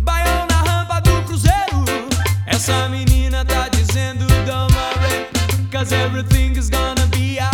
Baiana, rampa do cruzeiro. Essa menina tá dizendo, don't worry, cause everything is gonna be alright.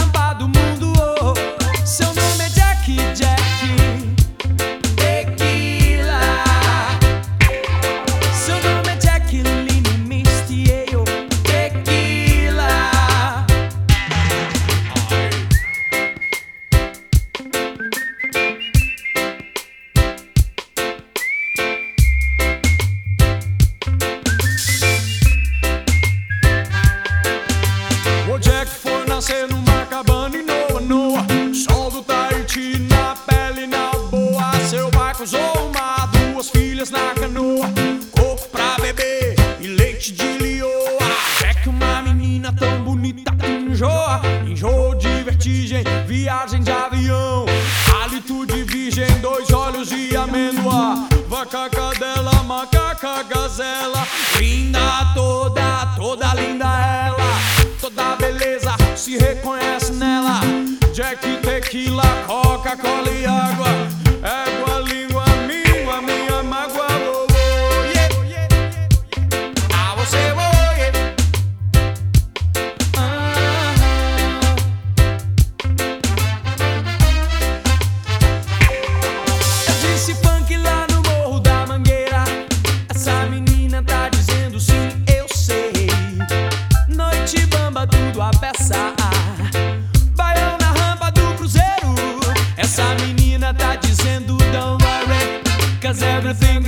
dias na canoa, coco pra beber e leite de lioa. É que uma menina tão bonita enjoa, enjoa de vertigem, viagem de avião. Hálito de virgem, dois olhos e amêndoa, vaca, cadela, macaca, gazela. Linda toda, toda linda ela, toda beleza se reconhece nela. Jack, tequila, coca, cola e água. É everything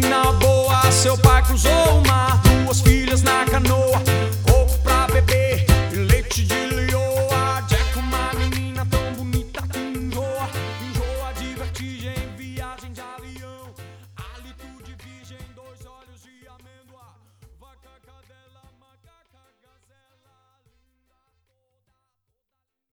na boa, seu pai cruzou.